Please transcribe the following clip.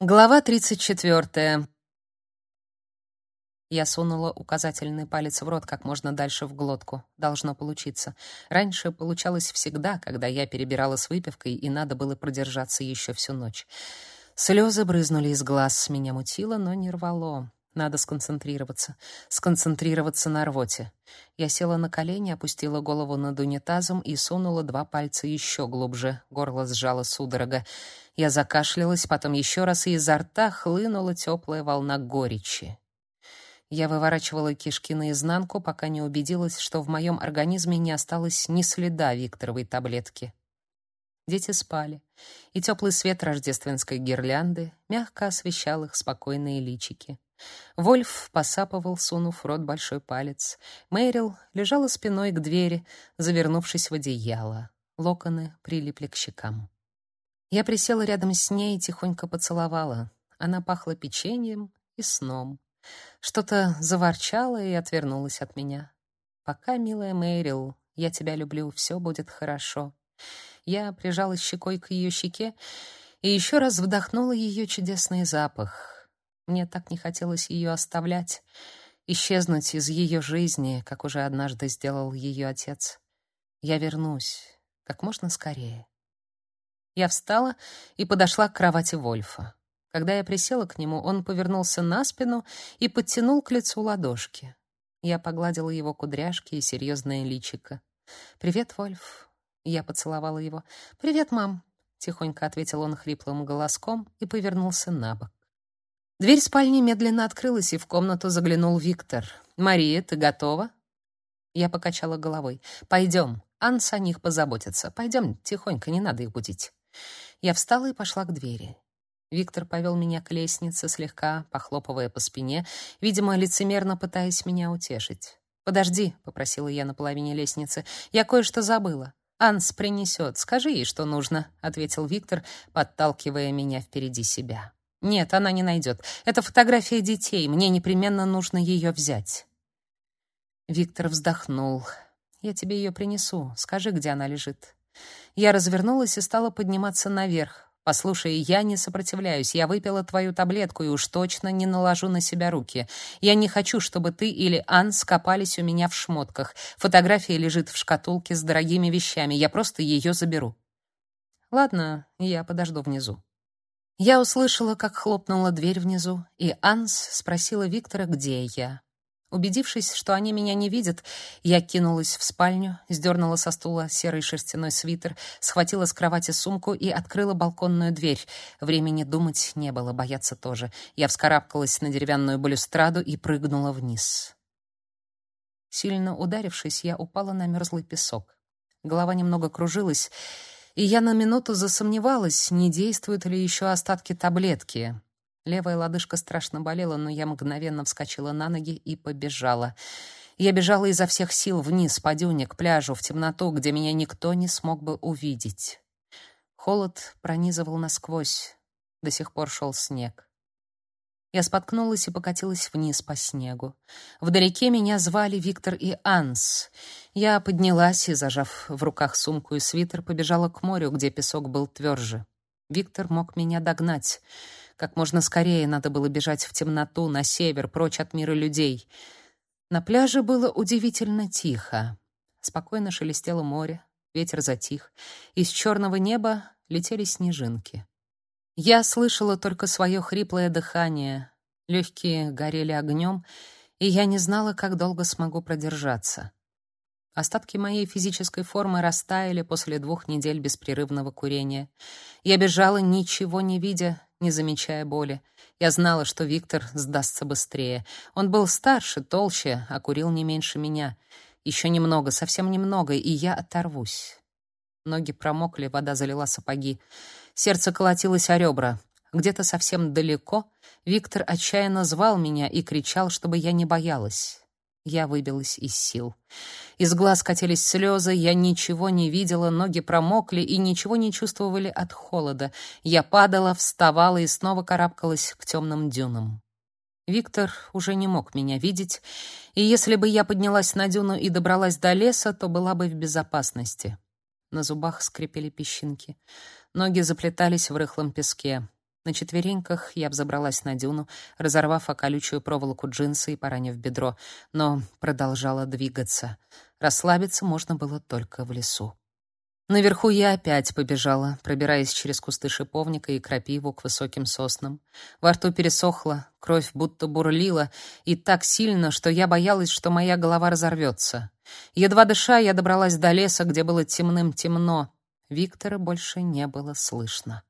Глава 34. Я сунула указательный палец в рот как можно дальше в глотку. Должно получиться. Раньше получалось всегда, когда я перебирала с выпивкой, и надо было продержаться еще всю ночь. Слезы брызнули из глаз, меня мутило, но не рвало. Надо сконцентрироваться. Сконцентрироваться на рвоте. Я села на колени, опустила голову над унитазом и сунула два пальца еще глубже. Горло сжало судорога. Я закашлялась, потом еще раз, и изо рта хлынула теплая волна горечи. Я выворачивала кишки наизнанку, пока не убедилась, что в моем организме не осталось ни следа Викторовой таблетки. Дети спали, и теплый свет рождественской гирлянды мягко освещал их спокойные личики. Вольф посапывал, сунув в рот большой палец. Мэрил лежала спиной к двери, завернувшись в одеяло. Локоны прилипли к щекам. Я присела рядом с ней и тихонько поцеловала. Она пахла печеньем и сном. Что-то заворчало и отвернулась от меня. «Пока, милая Мэрил, я тебя люблю, все будет хорошо». Я прижалась щекой к ее щеке и еще раз вдохнула ее чудесный запах — мне так не хотелось ее оставлять, исчезнуть из ее жизни, как уже однажды сделал ее отец. Я вернусь как можно скорее. Я встала и подошла к кровати Вольфа. Когда я присела к нему, он повернулся на спину и подтянул к лицу ладошки. Я погладила его кудряшки и серьезное личико. «Привет, Вольф». Я поцеловала его. «Привет, мам», — тихонько ответил он хриплым голоском и повернулся на бок. Дверь спальни медленно открылась, и в комнату заглянул Виктор. «Мария, ты готова?» Я покачала головой. «Пойдем. Анс о них позаботится. Пойдем тихонько, не надо их будить». Я встала и пошла к двери. Виктор повел меня к лестнице, слегка похлопывая по спине, видимо, лицемерно пытаясь меня утешить. «Подожди», — попросила я на половине лестницы, — «я кое-что забыла». «Анс принесет. Скажи ей, что нужно», — ответил Виктор, подталкивая меня впереди себя. Нет, она не найдет. Это фотография детей. Мне непременно нужно ее взять. Виктор вздохнул. Я тебе ее принесу. Скажи, где она лежит. Я развернулась и стала подниматься наверх. Послушай, я не сопротивляюсь. Я выпила твою таблетку и уж точно не наложу на себя руки. Я не хочу, чтобы ты или Ан скопались у меня в шмотках. Фотография лежит в шкатулке с дорогими вещами. Я просто ее заберу. Ладно, я подожду внизу. Я услышала, как хлопнула дверь внизу, и Анс спросила Виктора, где я. Убедившись, что они меня не видят, я кинулась в спальню, сдернула со стула серый шерстяной свитер, схватила с кровати сумку и открыла балконную дверь. Времени думать не было, бояться тоже. Я вскарабкалась на деревянную балюстраду и прыгнула вниз. Сильно ударившись, я упала на мерзлый песок. Голова немного кружилась, и я на минуту засомневалась, не действуют ли еще остатки таблетки. Левая лодыжка страшно болела, но я мгновенно вскочила на ноги и побежала. Я бежала изо всех сил вниз по дюне к пляжу, в темноту, где меня никто не смог бы увидеть. Холод пронизывал насквозь. До сих пор шел снег. Я споткнулась и покатилась вниз по снегу. Вдалеке меня звали Виктор и Анс. Я поднялась и, зажав в руках сумку и свитер, побежала к морю, где песок был тверже. Виктор мог меня догнать. Как можно скорее надо было бежать в темноту, на север, прочь от мира людей. На пляже было удивительно тихо. Спокойно шелестело море, ветер затих. Из черного неба летели снежинки. Я слышала только свое хриплое дыхание. Легкие горели огнем, и я не знала, как долго смогу продержаться. Остатки моей физической формы растаяли после двух недель беспрерывного курения. Я бежала, ничего не видя, не замечая боли. Я знала, что Виктор сдастся быстрее. Он был старше, толще, а курил не меньше меня. Еще немного, совсем немного, и я оторвусь. Ноги промокли, вода залила сапоги. Сердце колотилось о ребра. Где-то совсем далеко Виктор отчаянно звал меня и кричал, чтобы я не боялась. Я выбилась из сил. Из глаз катились слезы, я ничего не видела, ноги промокли и ничего не чувствовали от холода. Я падала, вставала и снова карабкалась к темным дюнам. Виктор уже не мог меня видеть, и если бы я поднялась на дюну и добралась до леса, то была бы в безопасности. На зубах скрипели песчинки. Ноги заплетались в рыхлом песке. На четвереньках я взобралась на дюну, разорвав о колючую проволоку джинсы и поранив бедро, но продолжала двигаться. Расслабиться можно было только в лесу. Наверху я опять побежала, пробираясь через кусты шиповника и крапиву к высоким соснам. Во рту пересохло, кровь будто бурлила, и так сильно, что я боялась, что моя голова разорвется. Едва дыша, я добралась до леса, где было темным-темно. Виктора больше не было слышно.